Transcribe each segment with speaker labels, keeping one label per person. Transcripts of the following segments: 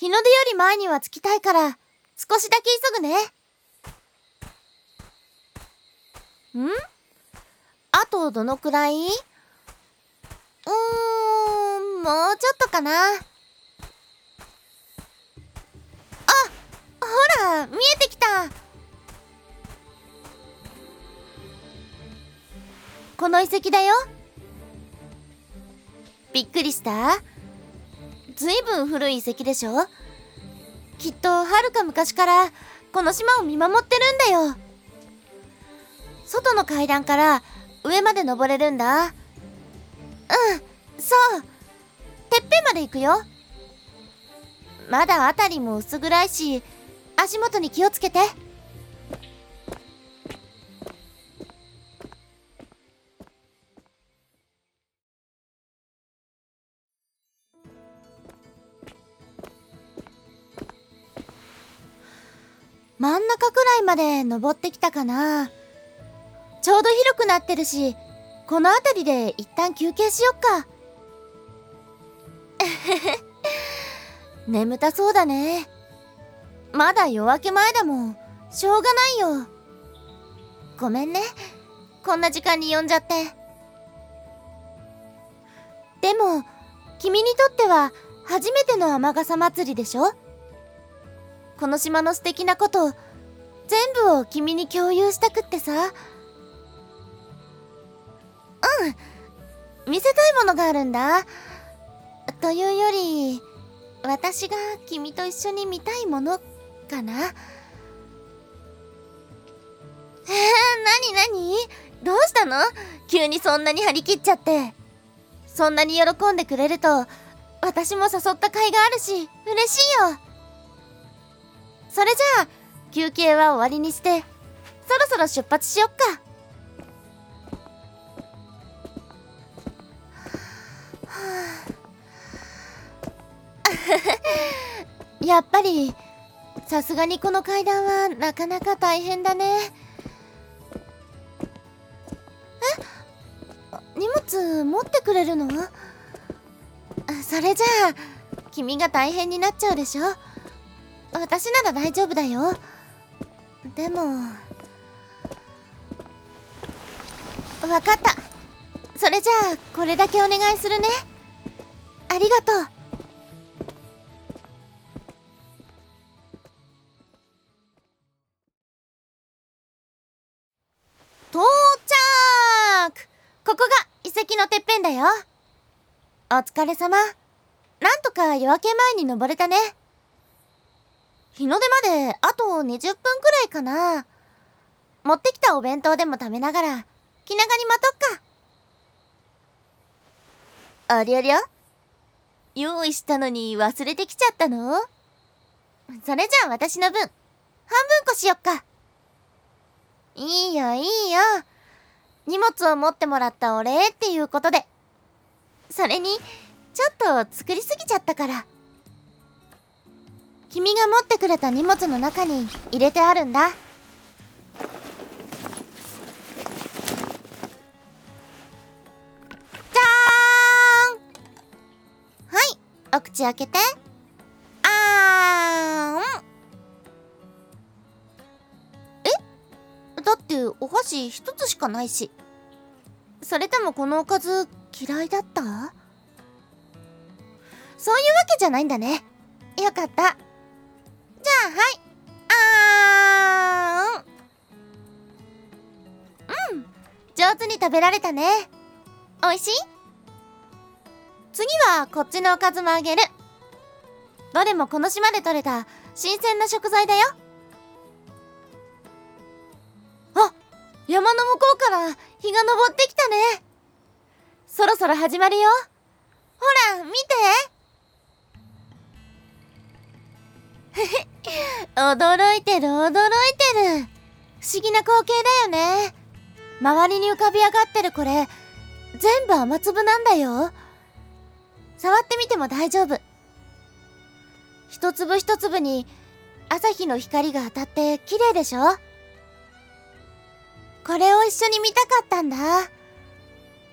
Speaker 1: 日の出より前には着きたいから少しだけ急ぐね。ん？あとどのくらい？うーんもうちょっとかな。あほら見えてきた。この遺跡だよ。びっくりした？ずいぶん古い遺跡でしょ？きっとはるか昔からこの島を見守ってるんだよ。外の階段から上まで登れるんだ。うんそう。てっぺんまで行くよ。まだ辺りも薄暗いし足元に気をつけて。真ん中くらいまで登ってきたかな。ちょうど広くなってるしこの辺りで一旦休憩しよっか。眠たそうだね。まだ夜明け前だもん。しょうがないよ。ごめんね。こんな時間に呼んじゃって。でも君にとっては初めての雨傘祭りでしょ？この島の素敵なこと全部を君に共有したくってさ。うん。見せたいものがあるんだ。というより私が君と一緒に見たいものかな。えー、なになにどうしたの？急にそんなに張り切っちゃって。そんなに喜んでくれると私も誘った甲斐があるし嬉しいよ。それじゃあ休憩は終わりにしてそろそろ出発しよっか。やっぱりさすがにこの階段はなかなか大変だね。え？荷物持ってくれるの？それじゃあ君が大変になっちゃうでしょ？私なら大丈夫だよ。でも分かった。それじゃあこれだけお願いするね。ありがとう。到着！ここが遺跡のてっぺんだよ。お疲れ様。なんとか夜明け前に登れたね。日の出まであと20分くらいかな。持ってきたお弁当でも食べながら気長に待とっか。ありゃりゃ用意したのに忘れてきちゃったの？それじゃあ私の分半分こしよっか。いいよいいよ。荷物を持ってもらったお礼っていうことで。それにちょっと作りすぎちゃったから。君が持ってくれた荷物の中に入れてあるんだ。はいお口開けて。あーん。え？だってお箸一つしかないし。それともこのおかず嫌いだった？そういうわけじゃないんだね。よかった。じゃあはい。あーん。うん。上手に食べられたね。おいしい？次はこっちのおかずもあげる。どれもこの島で採れた新鮮な食材だよ。あ山の向こうから日が昇ってきたね。そろそろ始まるよ。ほら見て。驚いてる驚いてる。不思議な光景だよね。周りに浮かび上がってるこれ全部雨粒なんだよ。触ってみても大丈夫。一粒一粒に朝日の光が当たって綺麗でしょ。これを一緒に見たかったんだ。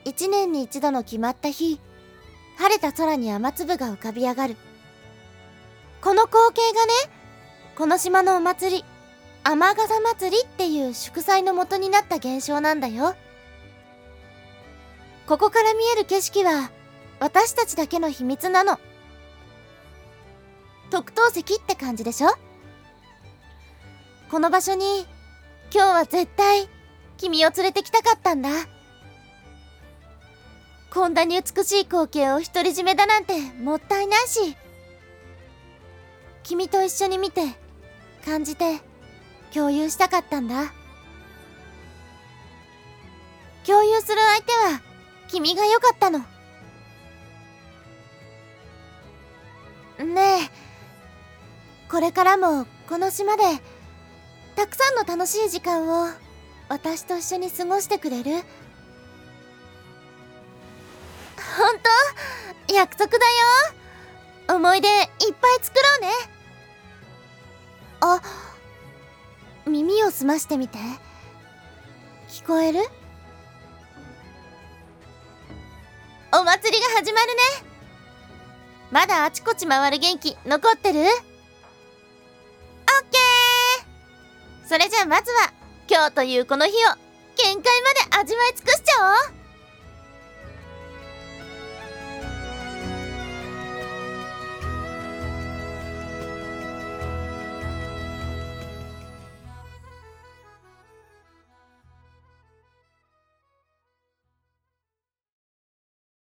Speaker 1: 一年に一度の決まった日晴れた空に雨粒が浮かび上がる。この光景がねこの島のお祭り天笠祭りっていう祝祭の元になった現象なんだよ。ここから見える景色は私たちだけの秘密なの。特等席って感じでしょ？この場所に今日は絶対君を連れてきたかったんだ。こんなに美しい光景を独り占めだなんてもったいないし。君と一緒に見て感じて共有したかったんだ。共有する相手は君が良かったの。ねえこれからもこの島でたくさんの楽しい時間を私と一緒に過ごしてくれる？本当？約束だよ。思い出いっぱい作ろうね。あ耳を澄ましてみて。聞こえる？お祭りが始まるね。まだあちこち回る元気残ってる？オッケー。それじゃあまずは今日というこの日を限界まで味わい尽くしちゃおう。